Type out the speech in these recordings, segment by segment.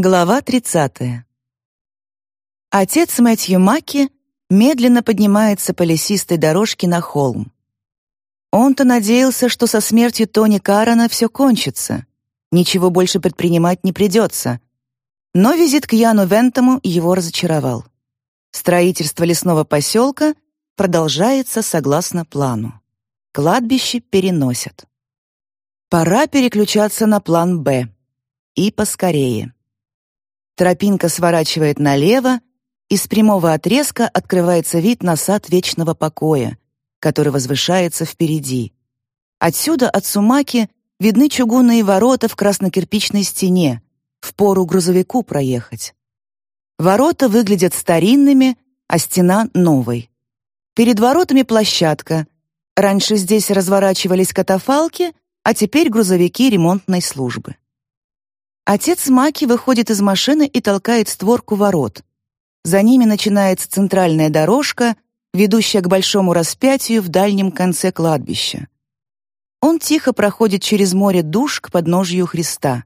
Глава 30. Отец Мэтью Маки медленно поднимается по лесистой дорожке на холм. Он-то надеялся, что со смертью Тони Карана все кончится. Ничего больше предпринимать не придется. Но визит к Яну Вентому его разочаровал. Строительство лесного поселка продолжается согласно плану. Кладбище переносят. Пора переключаться на план «Б». И поскорее. Тропинка сворачивает налево, и с прямого отрезка открывается вид на сад вечного покоя, который возвышается впереди. Отсюда от Сумаки видны чугунные ворота в краснокирпичной стене, в пору грузовику проехать. Ворота выглядят старинными, а стена — новой. Перед воротами площадка. Раньше здесь разворачивались катафалки, а теперь грузовики ремонтной службы. Отец Маки выходит из машины и толкает створку ворот. За ними начинается центральная дорожка, ведущая к большому распятию в дальнем конце кладбища. Он тихо проходит через море душ к подножию Христа.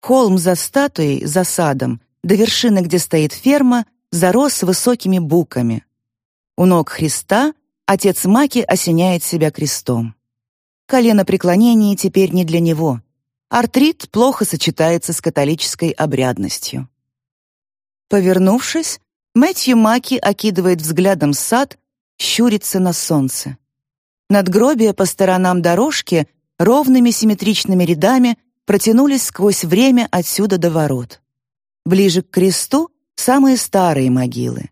Холм за статуей, за садом, до вершины, где стоит ферма, зарос высокими буками. У ног Христа отец Маки осеняет себя крестом. Колено преклонения теперь не для него — Артрит плохо сочетается с католической обрядностью. Повернувшись, Мэтью Маки окидывает взглядом сад, щурится на солнце. Надгробия по сторонам дорожки ровными симметричными рядами протянулись сквозь время отсюда до ворот. Ближе к кресту — самые старые могилы.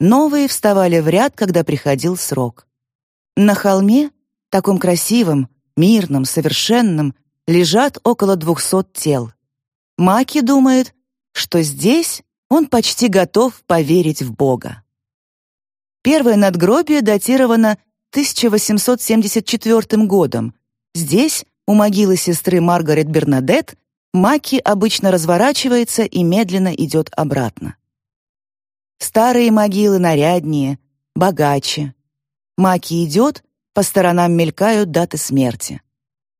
Новые вставали в ряд, когда приходил срок. На холме, таком красивом, мирном, совершенном, лежат около двухсот тел. Маки думает, что здесь он почти готов поверить в Бога. Первое надгробие датировано 1874 годом. Здесь, у могилы сестры Маргарет Бернадет, Маки обычно разворачивается и медленно идет обратно. Старые могилы наряднее, богаче. Маки идет, по сторонам мелькают даты смерти.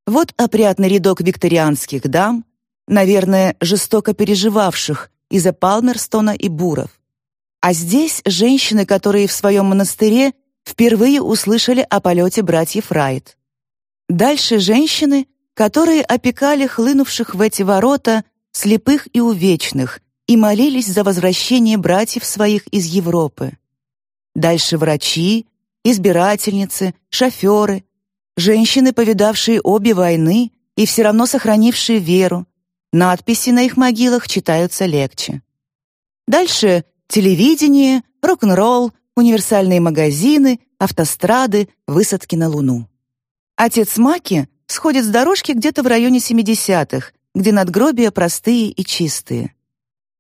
Вот опрятный рядок викторианских дам, наверное, жестоко переживавших из-за Палмерстона и Буров. А здесь женщины, которые в своем монастыре впервые услышали о полете братьев Райт. Дальше женщины, которые опекали хлынувших в эти ворота слепых и увечных и молились за возвращение братьев своих из Европы. Дальше врачи, избирательницы, шоферы, Женщины, повидавшие обе войны и все равно сохранившие веру. Надписи на их могилах читаются легче. Дальше телевидение, рок-н-ролл, универсальные магазины, автострады, высадки на Луну. Отец Маки сходит с дорожки где-то в районе 70-х, где надгробия простые и чистые.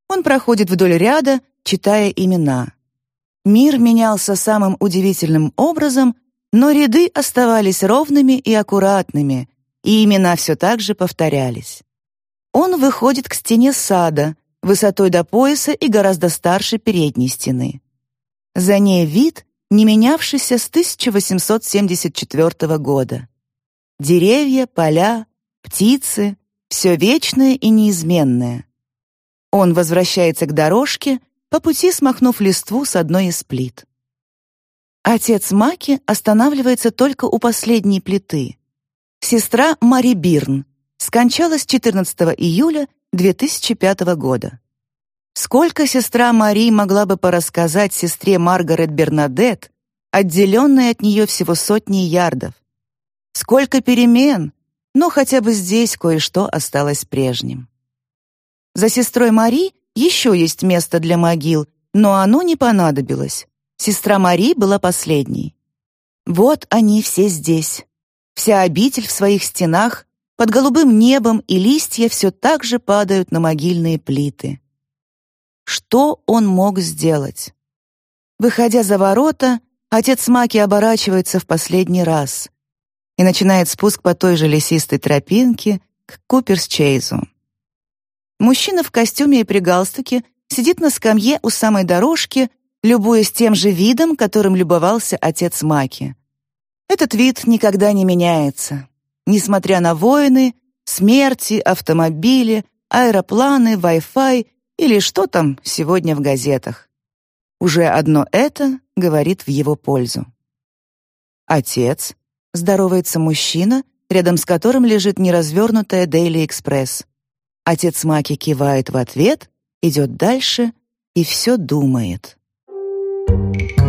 Он проходит вдоль ряда, читая имена. Мир менялся самым удивительным образом — но ряды оставались ровными и аккуратными, и имена все так же повторялись. Он выходит к стене сада, высотой до пояса и гораздо старше передней стены. За ней вид, не менявшийся с 1874 года. Деревья, поля, птицы — все вечное и неизменное. Он возвращается к дорожке, по пути смахнув листву с одной из плит. Отец Маки останавливается только у последней плиты. Сестра Мари Бирн скончалась 14 июля 2005 года. Сколько сестра Мари могла бы порассказать сестре Маргарет Бернадет, отделенной от нее всего сотни ярдов? Сколько перемен, но хотя бы здесь кое-что осталось прежним. За сестрой Мари еще есть место для могил, но оно не понадобилось. Сестра Мари была последней. Вот они все здесь. Вся обитель в своих стенах, под голубым небом, и листья все так же падают на могильные плиты. Что он мог сделать? Выходя за ворота, отец Маки оборачивается в последний раз и начинает спуск по той же лесистой тропинке к Куперс-Чейзу. Мужчина в костюме и при галстуке сидит на скамье у самой дорожки любуясь тем же видом, которым любовался отец Маки. Этот вид никогда не меняется. Несмотря на войны, смерти, автомобили, аэропланы, Wi-Fi или что там сегодня в газетах. Уже одно это говорит в его пользу. Отец, здоровается мужчина, рядом с которым лежит неразвернутая Daily Express. Отец Маки кивает в ответ, идет дальше и все думает. Thank you.